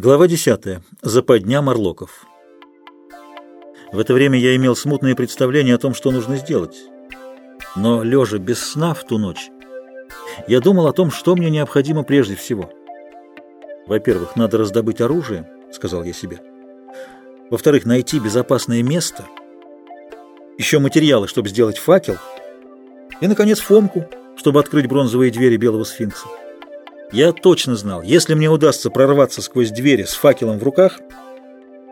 Глава 10. Западня Марлоков. В это время я имел смутное представление о том, что нужно сделать. Но, лежа без сна в ту ночь, я думал о том, что мне необходимо прежде всего. Во-первых, надо раздобыть оружие, сказал я себе. Во-вторых, найти безопасное место, еще материалы, чтобы сделать факел, и, наконец, Фомку, чтобы открыть бронзовые двери Белого сфинкса. Я точно знал, если мне удастся прорваться сквозь двери с факелом в руках,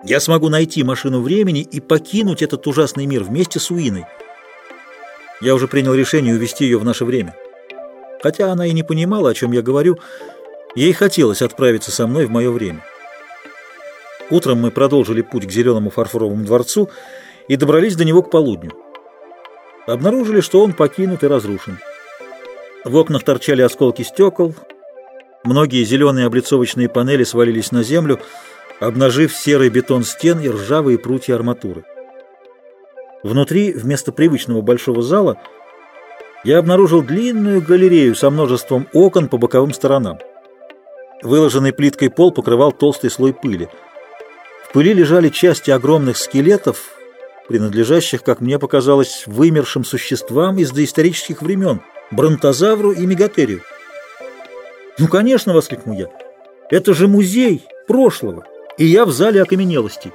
я смогу найти машину времени и покинуть этот ужасный мир вместе с Уиной. Я уже принял решение увести ее в наше время. Хотя она и не понимала, о чем я говорю, ей хотелось отправиться со мной в мое время. Утром мы продолжили путь к зеленому фарфоровому дворцу и добрались до него к полудню. Обнаружили, что он покинут и разрушен. В окнах торчали осколки стекол, Многие зеленые облицовочные панели свалились на землю, обнажив серый бетон стен и ржавые прутья арматуры. Внутри, вместо привычного большого зала, я обнаружил длинную галерею со множеством окон по боковым сторонам. Выложенный плиткой пол покрывал толстый слой пыли. В пыли лежали части огромных скелетов, принадлежащих, как мне показалось, вымершим существам из доисторических времен, бронтозавру и мегатерию. «Ну, конечно!» — воскликнул я. «Это же музей прошлого, и я в зале окаменелостей».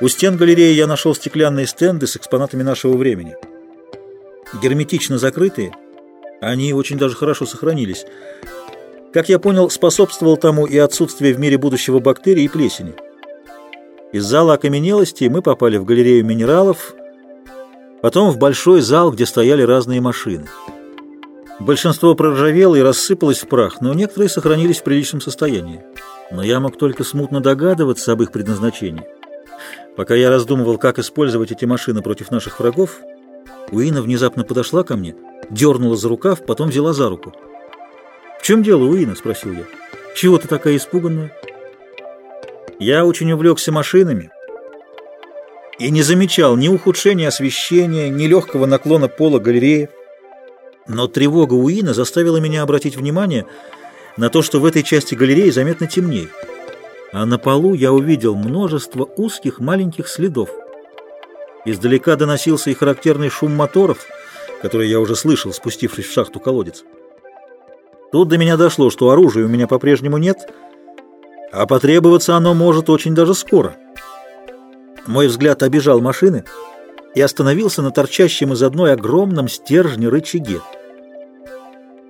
У стен галереи я нашел стеклянные стенды с экспонатами нашего времени. Герметично закрытые, они очень даже хорошо сохранились. Как я понял, способствовал тому и отсутствие в мире будущего бактерий и плесени. Из зала окаменелости мы попали в галерею минералов, потом в большой зал, где стояли разные машины. Большинство проржавело и рассыпалось в прах, но некоторые сохранились в приличном состоянии. Но я мог только смутно догадываться об их предназначении. Пока я раздумывал, как использовать эти машины против наших врагов, Уина внезапно подошла ко мне, дернула за рукав, потом взяла за руку. «В чем дело, Уина?» – спросил я. «Чего ты такая испуганная?» Я очень увлекся машинами и не замечал ни ухудшения освещения, ни легкого наклона пола галереи. Но тревога Уина заставила меня обратить внимание на то, что в этой части галереи заметно темнее. А на полу я увидел множество узких маленьких следов. Издалека доносился и характерный шум моторов, который я уже слышал, спустившись в шахту колодец. Тут до меня дошло, что оружия у меня по-прежнему нет, а потребоваться оно может очень даже скоро. Мой взгляд обижал машины и остановился на торчащем из одной огромном стержне рычаге.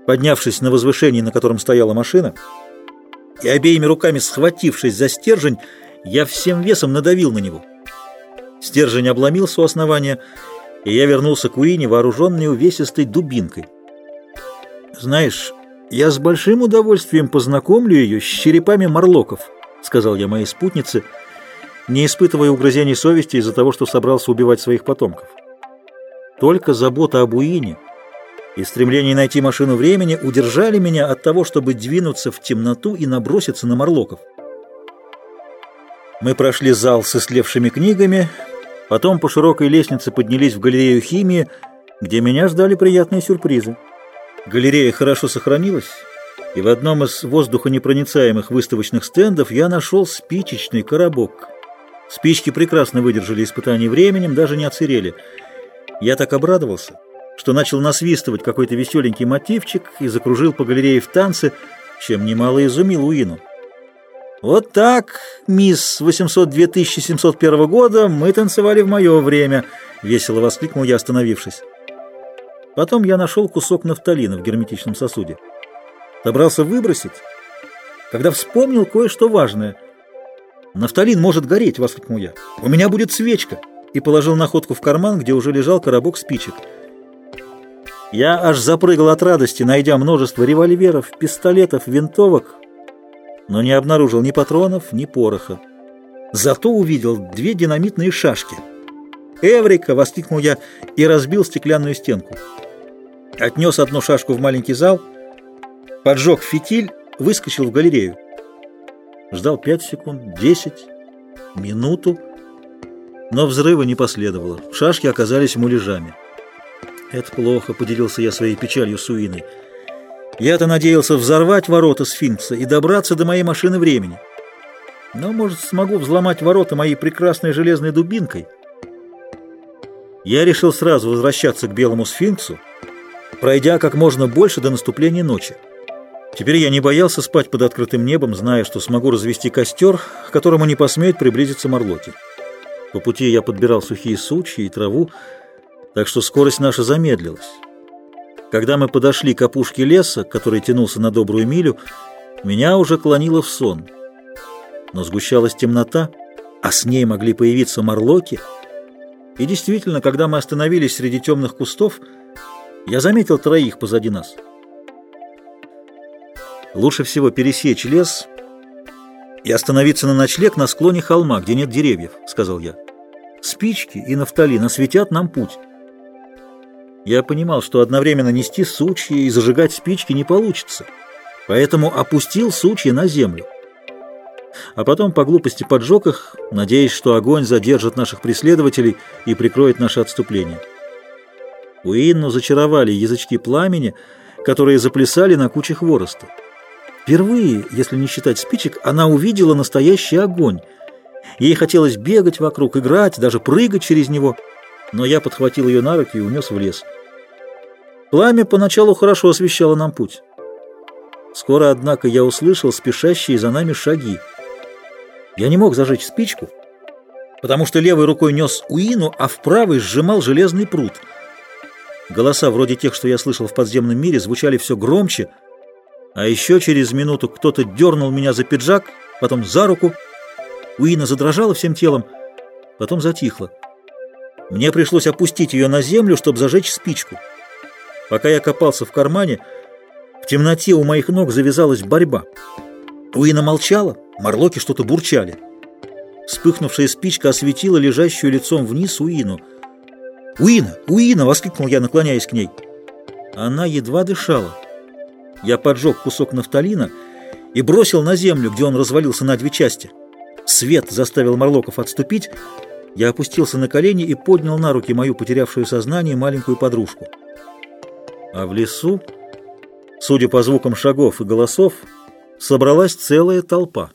Поднявшись на возвышение, на котором стояла машина, и обеими руками схватившись за стержень, я всем весом надавил на него. Стержень обломился у основания, и я вернулся к Уине, вооруженный увесистой дубинкой. «Знаешь, я с большим удовольствием познакомлю ее с черепами морлоков», — сказал я моей спутнице, не испытывая угрызений совести из-за того, что собрался убивать своих потомков. Только забота об Уине — и стремление найти машину времени удержали меня от того, чтобы двинуться в темноту и наброситься на морлоков. Мы прошли зал с истлевшими книгами, потом по широкой лестнице поднялись в галерею химии, где меня ждали приятные сюрпризы. Галерея хорошо сохранилась, и в одном из воздухонепроницаемых выставочных стендов я нашел спичечный коробок. Спички прекрасно выдержали испытания временем, даже не отсырели. Я так обрадовался, что начал насвистывать какой-то веселенький мотивчик и закружил по галерее в танце, чем немало изумил Уину. «Вот так, мисс 802 701 года, мы танцевали в мое время», — весело воскликнул я, остановившись. Потом я нашел кусок нафталина в герметичном сосуде. Добрался выбросить, когда вспомнил кое-что важное. «Нафталин может гореть», — воскликнул я. «У меня будет свечка», и положил находку в карман, где уже лежал коробок спичек. Я аж запрыгал от радости, найдя множество револьверов, пистолетов, винтовок, но не обнаружил ни патронов, ни пороха. Зато увидел две динамитные шашки. «Эврика!» — воскликнул я и разбил стеклянную стенку. Отнес одну шашку в маленький зал, поджег фитиль, выскочил в галерею. Ждал пять секунд, десять, минуту, но взрыва не последовало. Шашки оказались муляжами. «Это плохо», — поделился я своей печалью с Уиной. Я-то надеялся взорвать ворота сфинкса и добраться до моей машины времени. Но, может, смогу взломать ворота моей прекрасной железной дубинкой. Я решил сразу возвращаться к белому сфинксу, пройдя как можно больше до наступления ночи. Теперь я не боялся спать под открытым небом, зная, что смогу развести костер, к которому не посмеют приблизиться морлоки. По пути я подбирал сухие сучья и траву, так что скорость наша замедлилась. Когда мы подошли к опушке леса, который тянулся на добрую милю, меня уже клонило в сон. Но сгущалась темнота, а с ней могли появиться морлоки. И действительно, когда мы остановились среди темных кустов, я заметил троих позади нас. Лучше всего пересечь лес и остановиться на ночлег на склоне холма, где нет деревьев, — сказал я. Спички и нафталин осветят нам путь. Я понимал, что одновременно нести сучья и зажигать спички не получится, поэтому опустил сучья на землю. А потом по глупости поджег их, надеясь, что огонь задержит наших преследователей и прикроет наше отступление. Уинну зачаровали язычки пламени, которые заплясали на кучах хвороста. Впервые, если не считать спичек, она увидела настоящий огонь. Ей хотелось бегать вокруг, играть, даже прыгать через него, но я подхватил ее на руки и унес в лес. Пламя поначалу хорошо освещало нам путь. Скоро, однако, я услышал спешащие за нами шаги. Я не мог зажечь спичку, потому что левой рукой нес Уину, а в правой сжимал железный пруд. Голоса, вроде тех, что я слышал в подземном мире, звучали все громче — а еще через минуту кто-то дернул меня за пиджак, потом за руку. Уина задрожала всем телом, потом затихла. Мне пришлось опустить ее на землю, чтобы зажечь спичку. Пока я копался в кармане, в темноте у моих ног завязалась борьба. Уина молчала, морлоки что-то бурчали. Вспыхнувшая спичка осветила лежащую лицом вниз Уину. «Уина! Уина!» — воскликнул я, наклоняясь к ней. Она едва дышала. Я поджег кусок нафталина и бросил на землю, где он развалился на две части. Свет заставил Марлоков отступить. Я опустился на колени и поднял на руки мою потерявшую сознание маленькую подружку. А в лесу, судя по звукам шагов и голосов, собралась целая толпа.